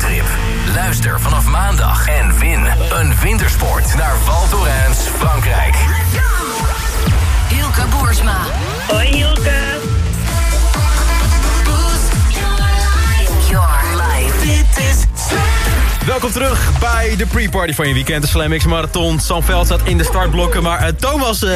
wintertrip. Luister vanaf maandag en win een wintersport naar Val Thorens, Frankrijk. Hilke Boersma. Hoi Hilke. Your life. Dit is Welkom terug bij de pre-party van je weekend. De Slam X Marathon. Sam Veld staat in de startblokken. Maar eh, Thomas, eh,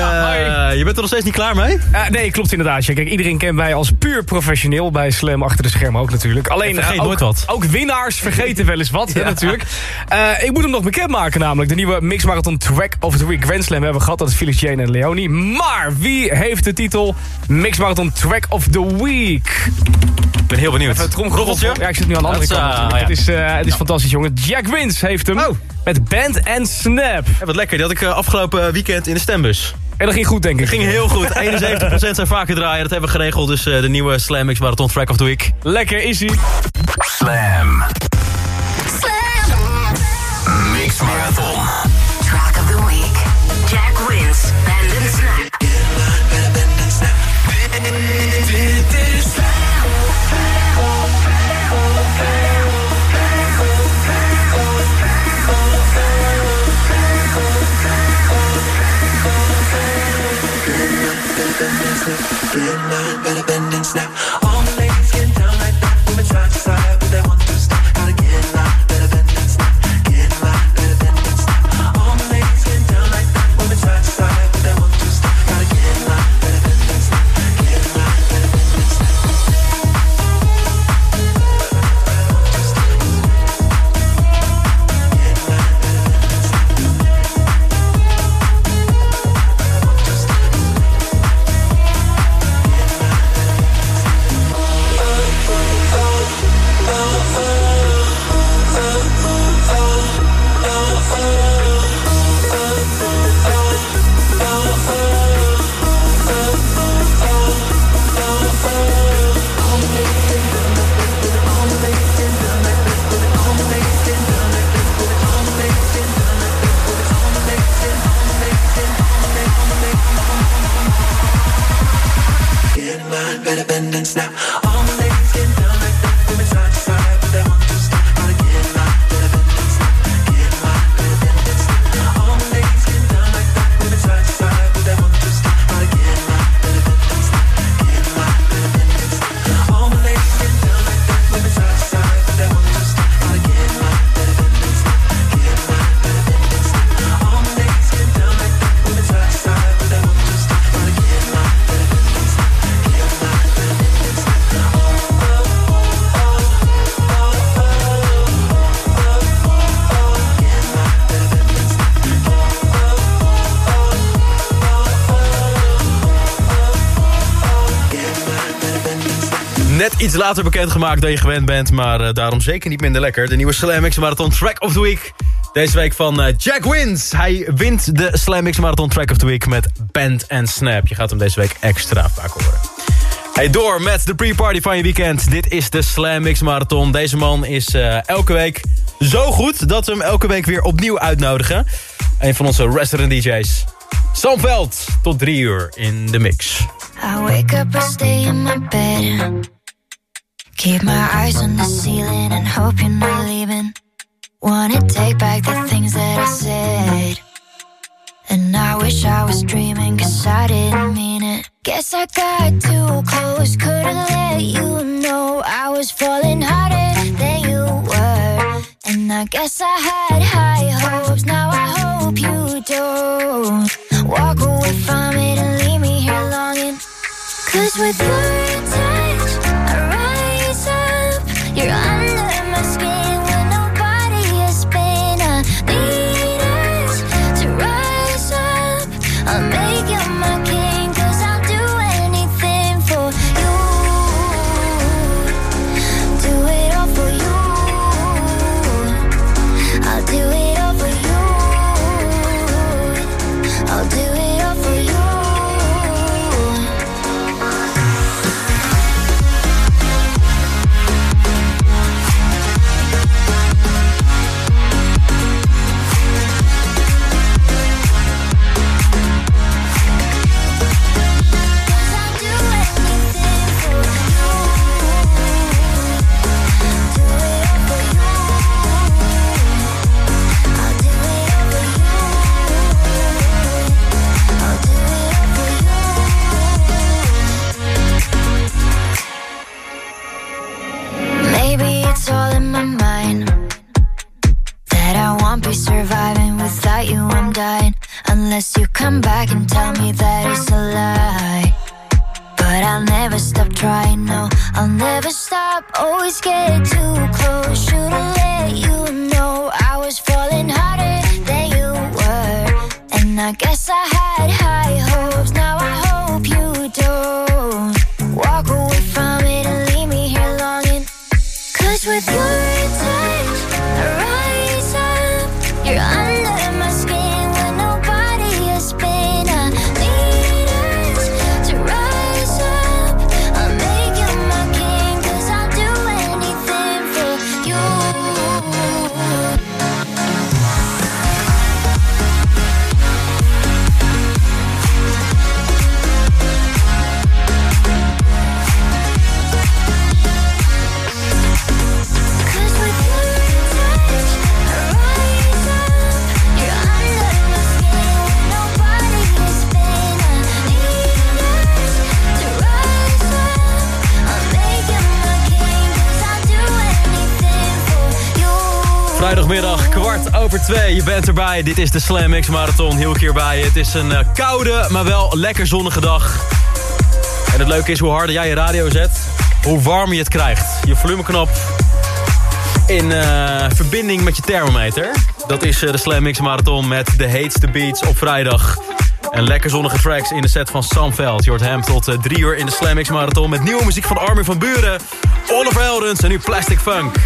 je bent er nog steeds niet klaar mee? Uh, nee, klopt inderdaad. Ja, kijk, iedereen kent mij als puur professioneel bij Slam achter de schermen ook natuurlijk. Alleen vergeet eh, ook, nooit wat. Ook winnaars vergeten wel eens wat hè, natuurlijk. Eh, ik moet hem nog bekendmaken namelijk. De nieuwe Mix Marathon Track of the Week Grand Slam hebben we gehad. Dat is Felix Jane en Leonie. Maar wie heeft de titel Mix Marathon Track of the Week? Ik ben heel benieuwd. Even het tromgeroffel. Ja, ik zit nu aan de andere Dat kant. ja. Het is, eh, het is fantastisch, jongen. Jack Wins heeft hem. Oh. Met Band and Snap. Ja, wat lekker. Die had ik eh, afgelopen weekend in de stembus. En dat ging goed, denk ik. Ging heel goed. 71% zijn vaker draaien. Dat hebben we geregeld. Dus eh, de nieuwe Slam X Marathon Track of the Week. Lekker is hij. Slam. Mix Marathon. Better bend and snap. Iets later bekendgemaakt dan je gewend bent. Maar eh, daarom zeker niet minder lekker. De nieuwe Slam Marathon Track of the Week. Deze week van eh, Jack Wins. Hij wint de Slam Marathon Track of the Week met Band and Snap. Je gaat hem deze week extra vaak horen. Hey, door met de pre-party van je weekend. Dit is de Slam Marathon. Deze man is eh, elke week zo goed dat we hem elke week weer opnieuw uitnodigen. Een van onze resident DJ's. Sam Veld, tot drie uur in de mix. I wake up, I stay in my bed. Keep my eyes on the ceiling and hope you're not leaving. Wanna take back the things that I said. And I wish I was dreaming, cause I didn't mean it. Guess I got too close, couldn't let you know I was falling harder than you were. And I guess I had high hopes, now I hope you don't walk away from it and leave me here longing. Cause with your over twee. Je bent erbij. Dit is de Slam X Marathon. Heel keer bij je. Het is een eh, koude, maar wel lekker zonnige dag. En het leuke is hoe harder jij je radio zet, hoe warmer je het krijgt. Je volumeknop in eh, verbinding met je thermometer. Dat is eh, de Slammix Marathon met de heetste beats op vrijdag. En lekker zonnige tracks in de set van Samveld. Je hoort hem tot 3 drie uur in de Slammix Marathon... met nieuwe muziek van Armin van Buren, Oliver Heldens en nu Plastic Funk.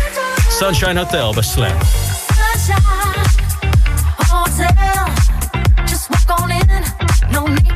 Sunshine Hotel bij Slam. tell. Just walk on in, no need.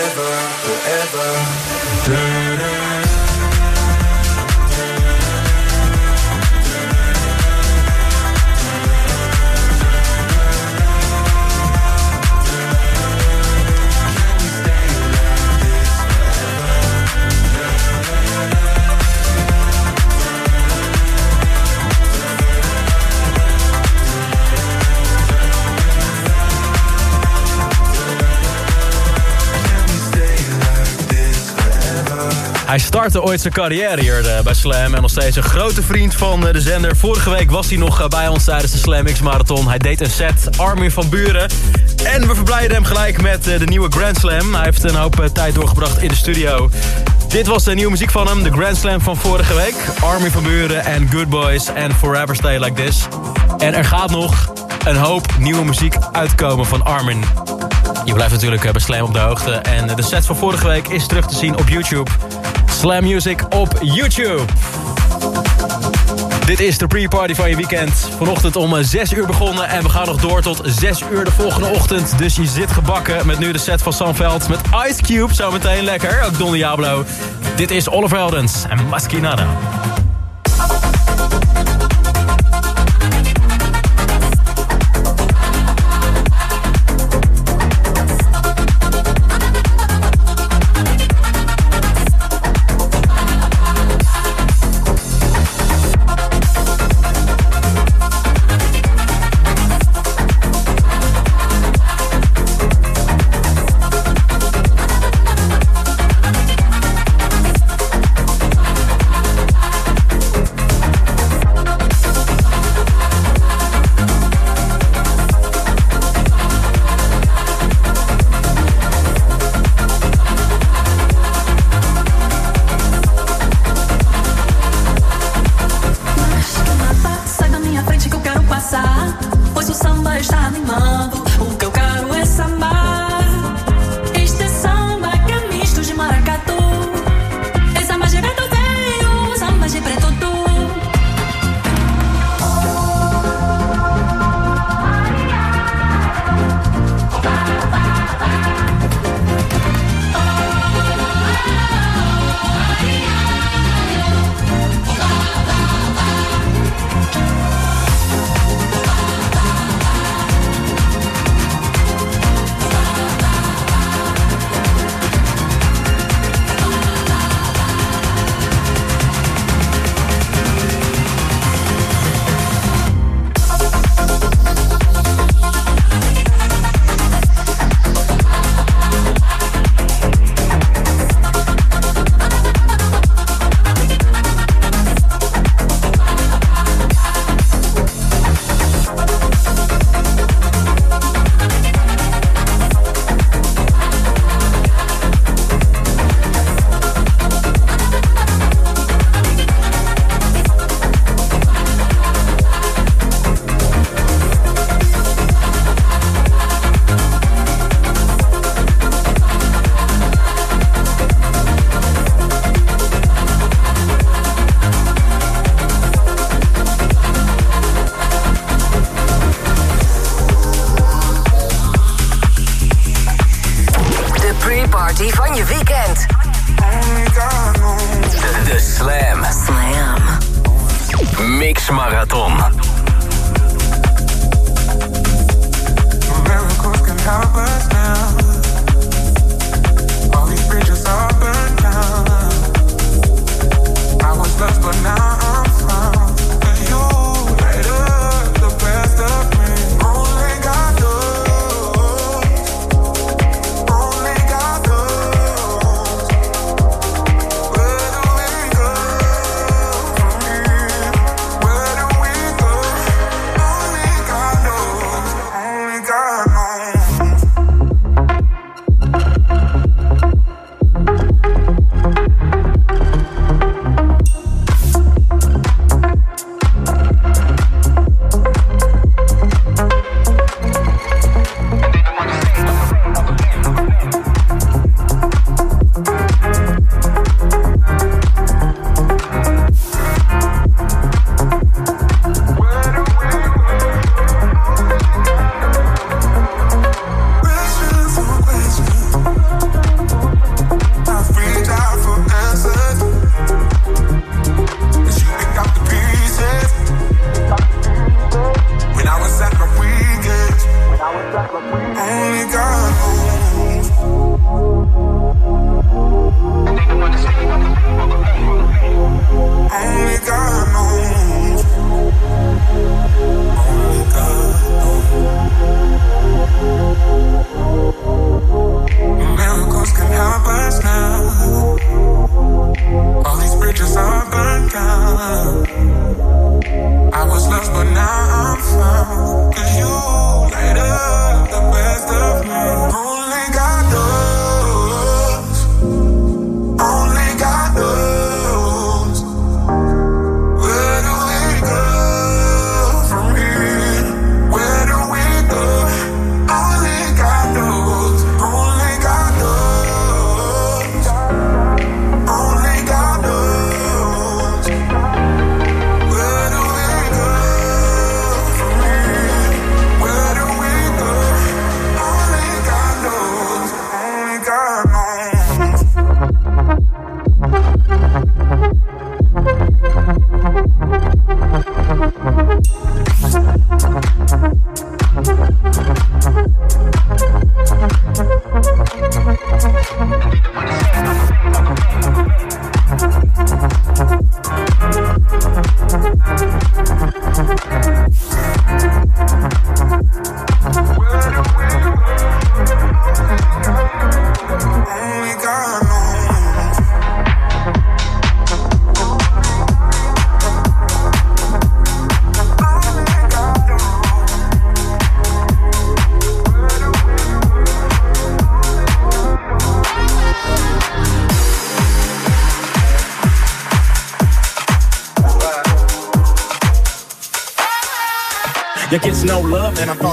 forever, forever. Da-da. Hij startte ooit zijn carrière hier eh, bij Slam en nog steeds een grote vriend van eh, de zender. Vorige week was hij nog eh, bij ons tijdens de Slam X Marathon. Hij deed een set, Armin van Buren. En we verblijden hem gelijk met de nieuwe Grand Slam. Hij heeft een hoop tijd doorgebracht in de studio. Dit was de nieuwe muziek van hem, de Grand Slam van vorige week. Armin van Buren en Good Boys en Forever Stay Like This. En er gaat nog een hoop nieuwe muziek uitkomen van Armin. Je blijft natuurlijk bij Slam op de hoogte. En de set van vorige week is terug te zien op YouTube. Slam Music op YouTube. Dit is de pre-party van je weekend. Vanochtend om eh, 6 uur begonnen en we gaan nog door tot 6 uur de volgende ochtend. Dus je zit gebakken met nu de set van Sanveld met Ice Cube. Zometeen lekker, ook Don Diablo. Dit is Oliver Eldens en Maskinada.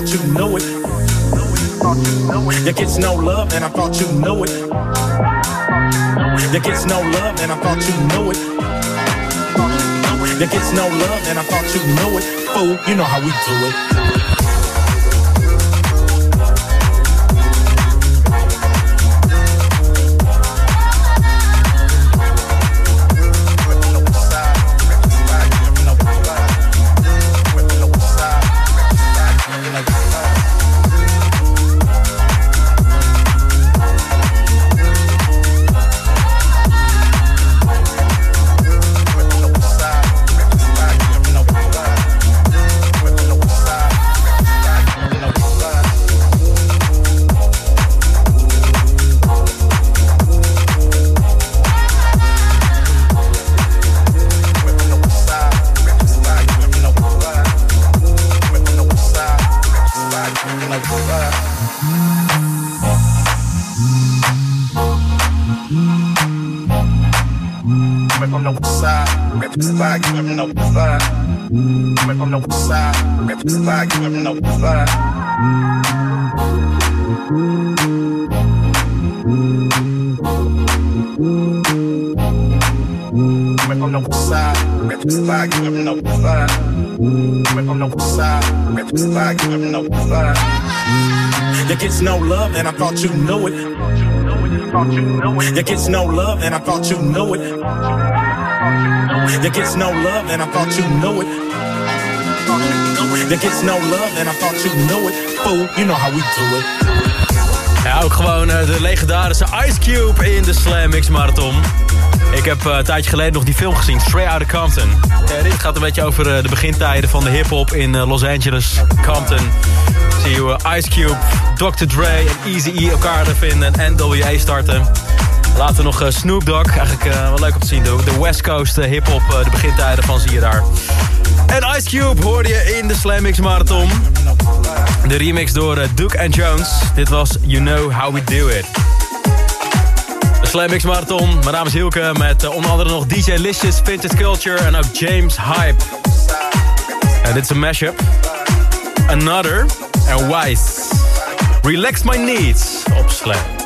Thought you knew it. You gets no love, and I thought you knew it. You gets no love, and I thought you knew it. You gets no love, and I thought you knew it. Fool, you know how we do it. You side. Coming from the west side, rip side, you side. Coming from the west side, rip side, you west side. Rip side, you. You gets no love, and I thought you knew it. You gets no love, and I thought you knew it. You gets no love, and I thought you knew it. You gets no love, and I thought you knew it. Fool, you know how we do it. Ja, ook gewoon eh, de legendarische Ice Cube in de Slam Mix Marathon. Ik heb eh, een tijdje geleden nog die film gezien, Straight Outta Compton. Ja, dit gaat een beetje over eh, de begintijden van de hip-hop in Los Angeles, Compton. Zie je Ice Cube, Dr. Dre en Eazy-E elkaar vinden en NWA starten. Later nog eh, Snoop Dogg, eigenlijk eh, wel leuk om te zien. De, de West Coast eh, hip-hop, de begintijden van zie je daar. En Ice Cube hoorde je in de Slam Mix Marathon. De remix door Duke and Jones. Dit was You Know How We Do It. De Slam Mix Marathon. Mijn naam is Hielke met onder andere nog DJ Licious, Vintage Culture en ook James Hype. En dit is een mashup. Another en Wise. Relax My Needs op Slam.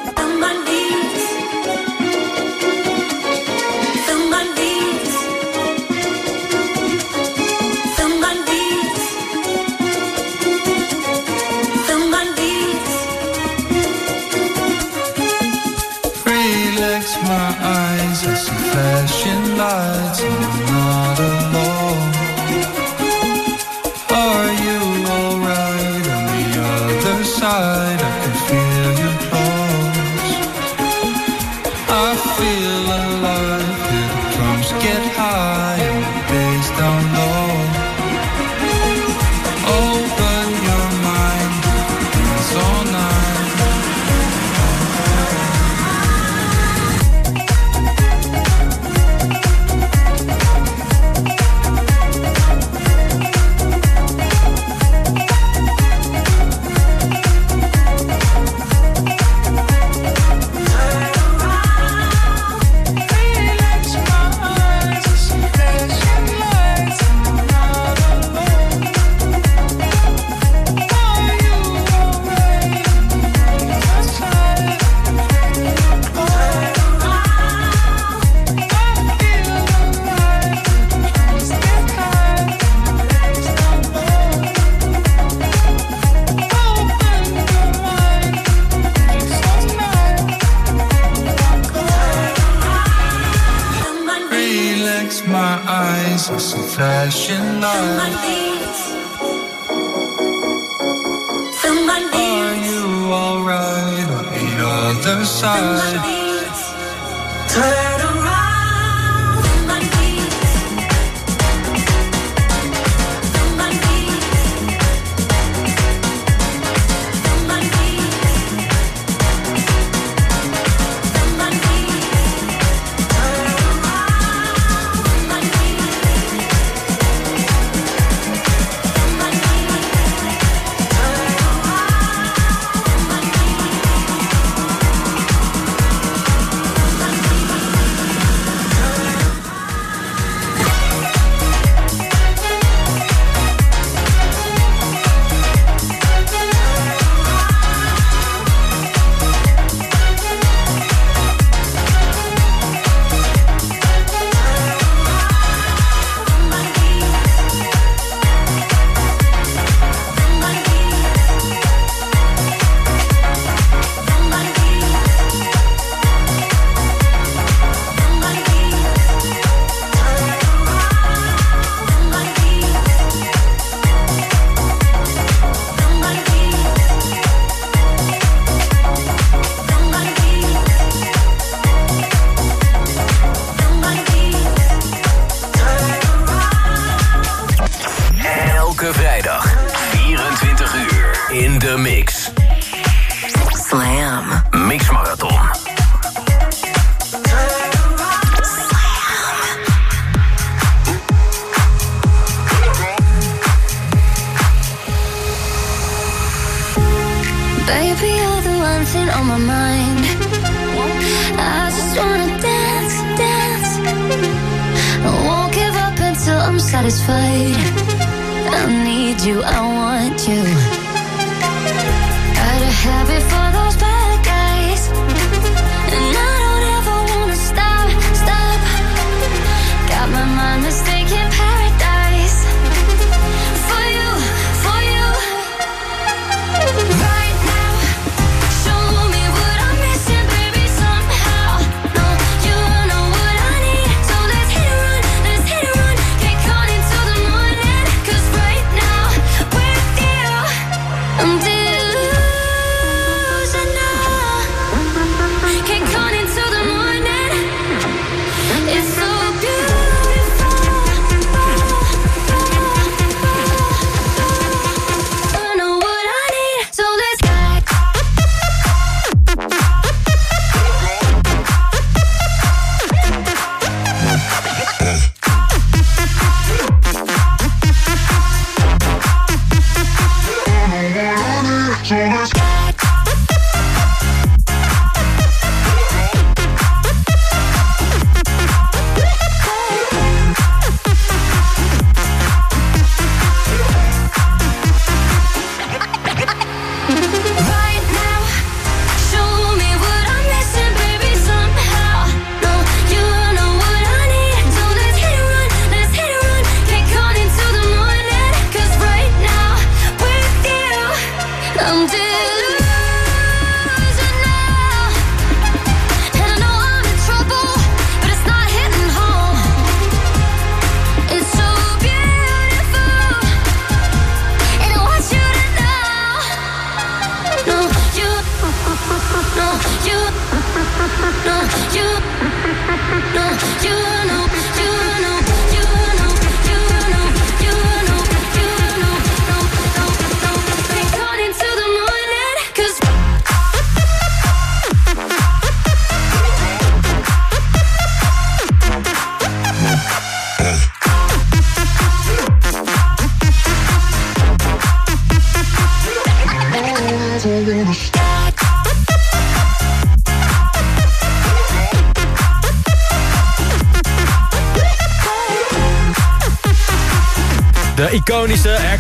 Someday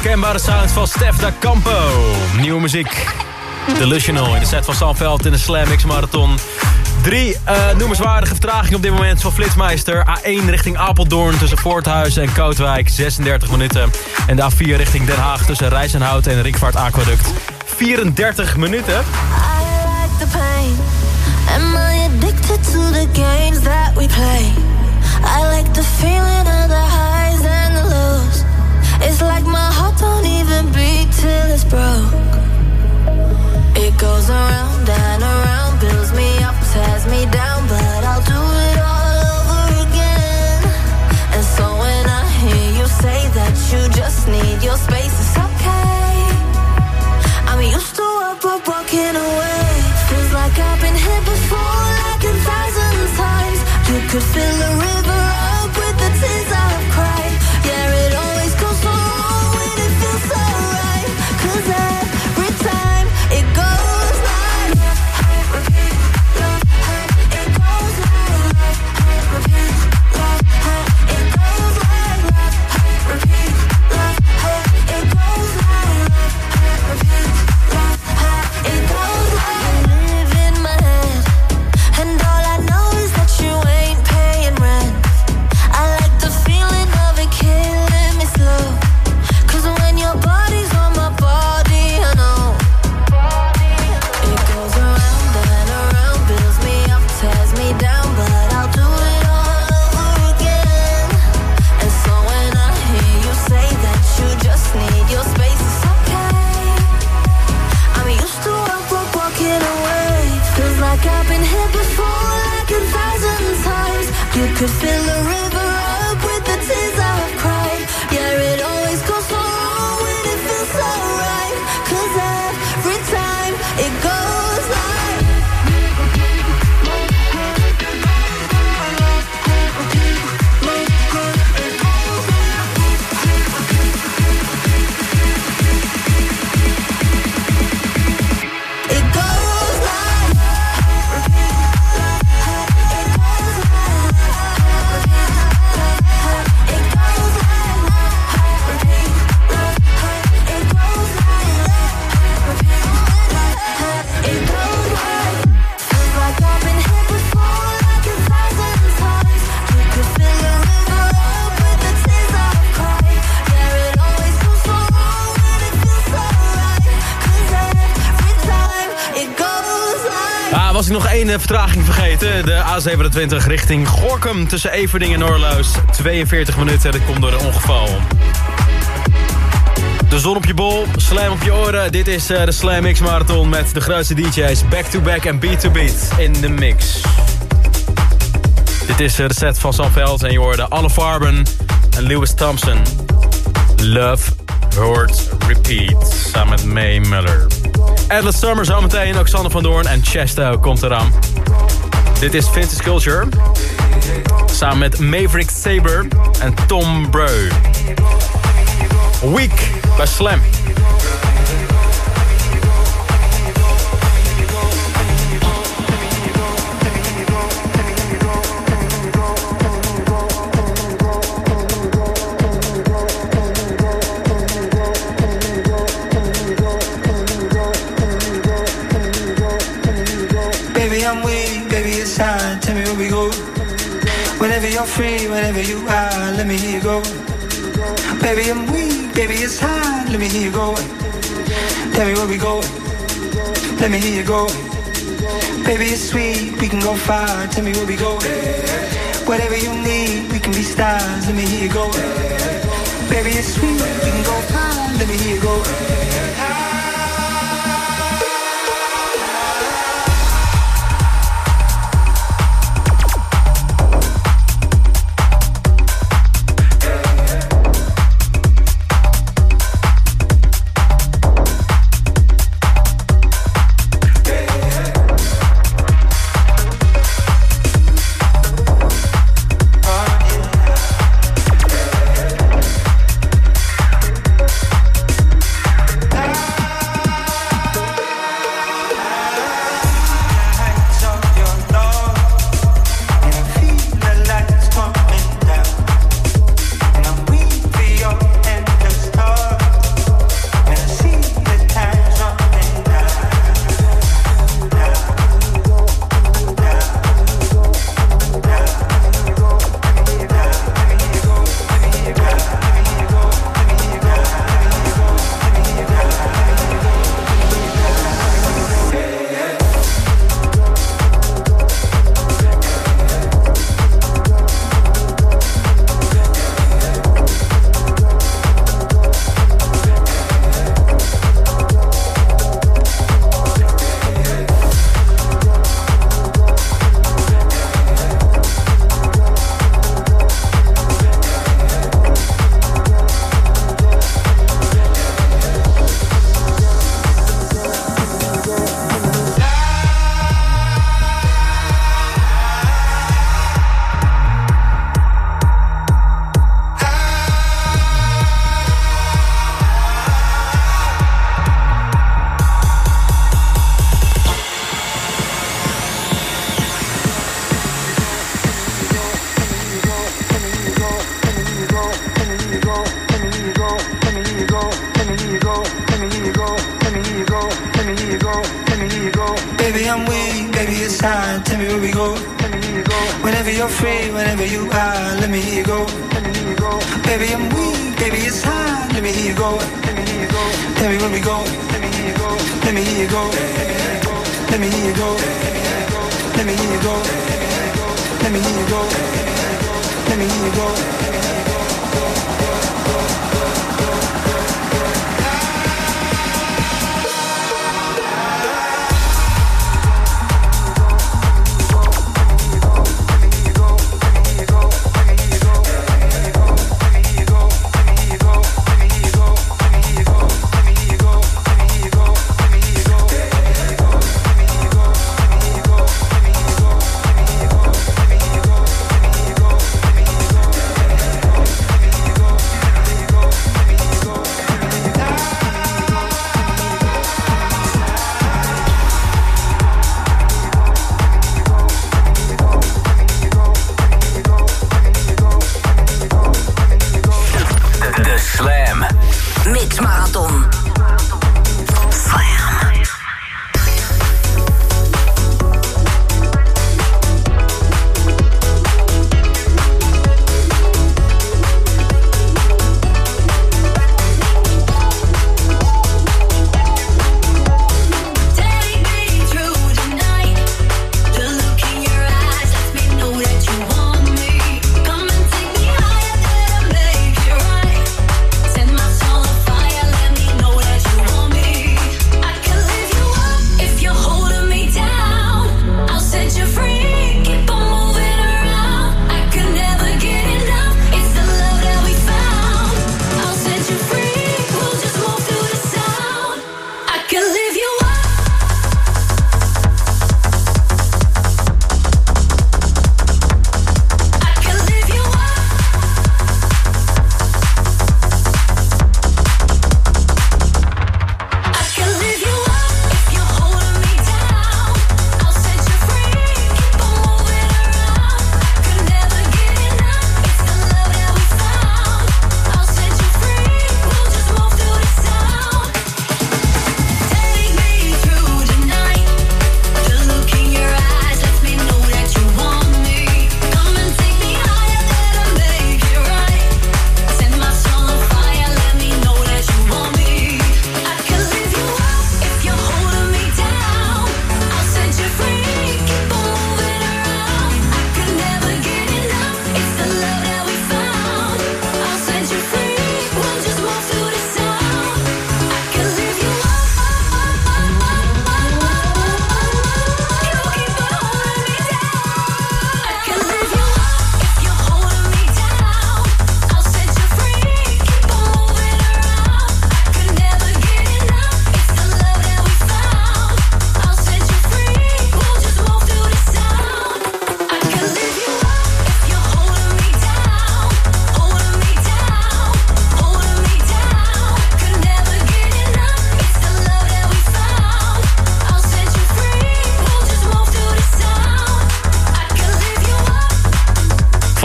Kenbare sound van Stef da Campo. Nieuwe muziek. Delusional in de set van Sanveld in de Slam X Marathon. Drie uh, noemenswaardige vertragingen op dit moment van Flitsmeister. A1 richting Apeldoorn tussen Voorthuizen en Kootwijk, 36 minuten. En de A4 richting Den Haag tussen Rijs en Rikvaart Aquaduct, 34 minuten. I like the It's like my heart don't even beat till it's broke. It goes around and around, builds me up, tears me down, but I'll do it all over again. And so when I hear you say that you just need your space, it's okay. I'm used to up, up, walking away. Feels like I've been here before, like a thousand times. You could feel the. rhythm. Één eh, vertraging vergeten. De A27 richting Gorkum tussen Everding en Oorluis. 42 minuten, dat komt door een ongeval. De zon op je bol, slam op je oren. Dit is eh, de Slam Mix Marathon met de grootste DJ's. Back-to-back en beat-to-beat in de mix. Dit is eh, de set van Sam Veld en je hoorde Alle Farben en Lewis Thompson. Love, Hurt, Repeat. Samen met May Muller. Atlas Summer zometeen, ook van Doorn en Chesto komt eraan. Dit is Vintage Culture. Samen met Maverick Saber en Tom Breu. Week bij Slam. Free, whenever you are, let me hear you go. Baby, I'm weak, baby, it's hard. Let me hear you go. Tell me where we go. Let me hear you go. Baby, it's sweet, we can go far. Tell me where we go. Whatever you need, we can be stars. Let me hear you go. Baby, it's sweet, we can go far. Let me hear you go. Tell me where we go. Let me hear you go. Let me hear you go. Let me hear you go let me here you go, let me hear you go. Let me hear you go. Let me hear you go.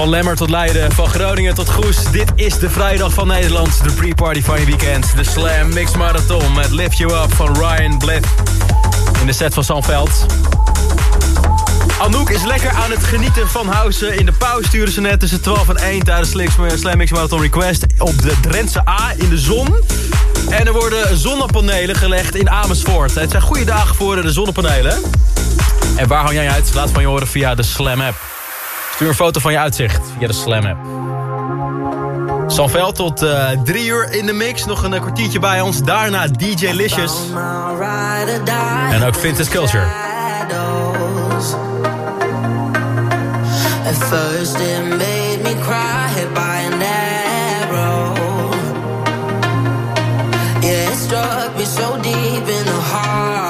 Van Lemmer tot Leiden, van Groningen tot Goes. Dit is de vrijdag van Nederland, de pre-party van je weekend. De Slam Mix Marathon met Lift You Up van Ryan Bliff. In de set van Sanveld. Anouk is lekker aan het genieten van House. In de pauze sturen ze net tussen 12 en 1 tijdens de Slam Mix Marathon Request op de Drentse A in de zon. En er worden zonnepanelen gelegd in Amersfoort. Het zijn goede dagen voor de zonnepanelen. En waar hang jij uit? Laat van je horen via de Slam app. Stuur een foto van je uitzicht via de Slam app. Sanvel tot eh, drie uur in de mix. Nog een eh, kwartiertje bij ons. Daarna DJ Licious. En ook Vintage Culture. At first it made me cry by an arrow. Yeah, it struck me so deep in the heart.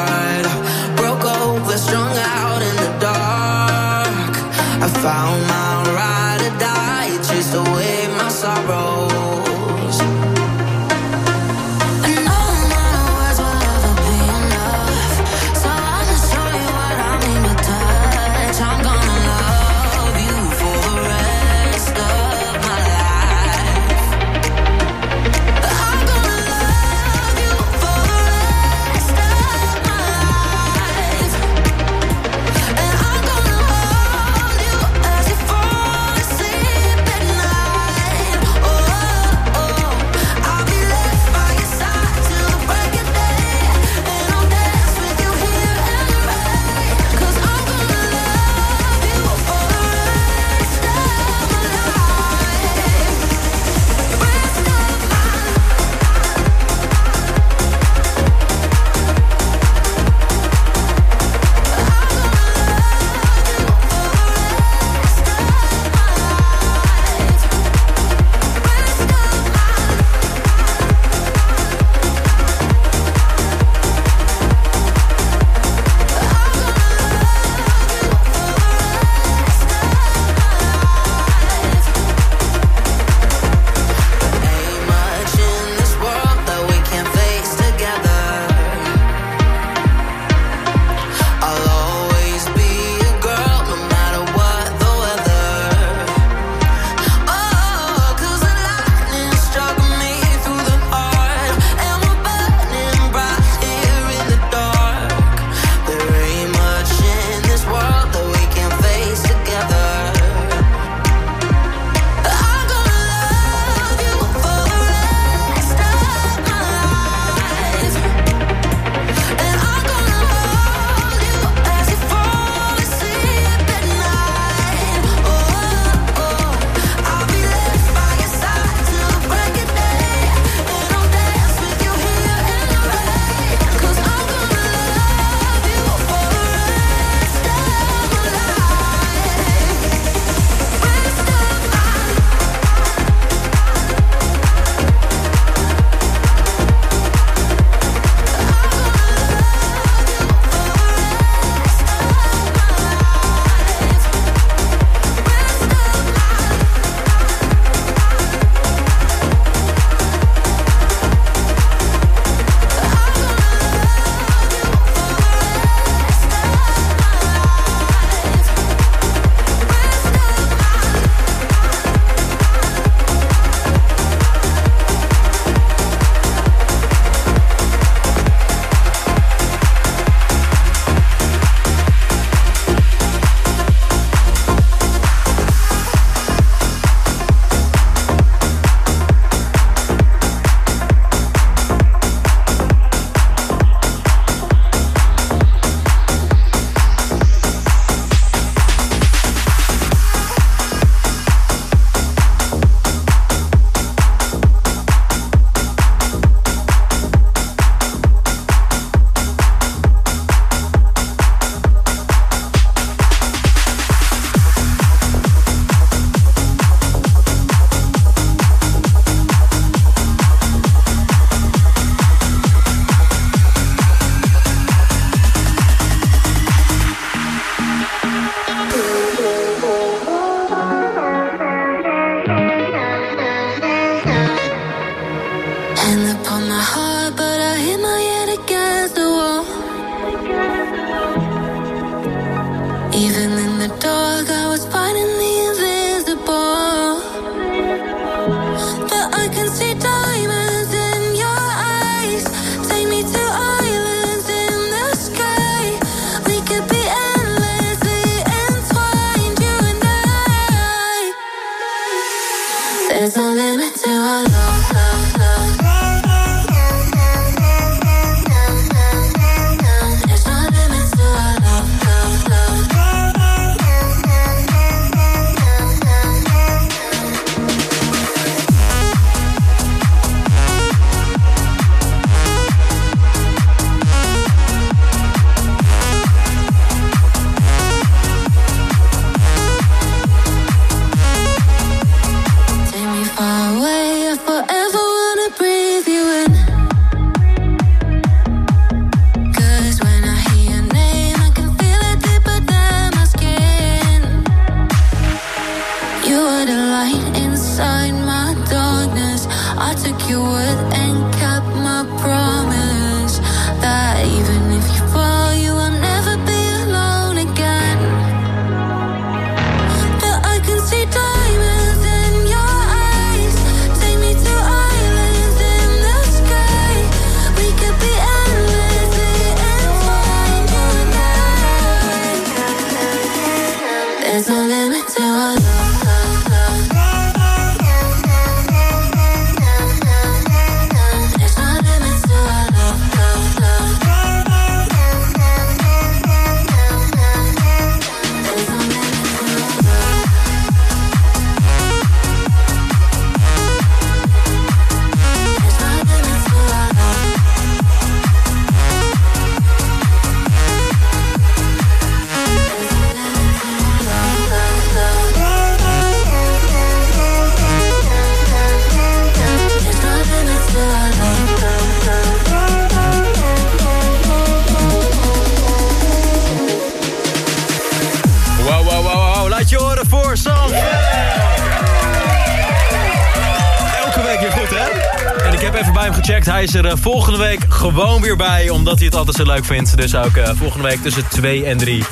Hij is er eh, volgende week gewoon weer bij, omdat hij het altijd zo leuk vindt. Dus ook eh, volgende week tussen 2 en 3.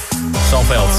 Samveld.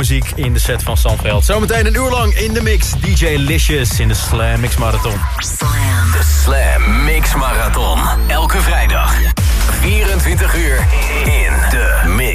muziek in de set van Sandveld. Zometeen een uur lang in de mix. DJ Licious in de Slam Mix Marathon. Slam. De Slam Mix Marathon. Elke vrijdag. 24 uur in de mix.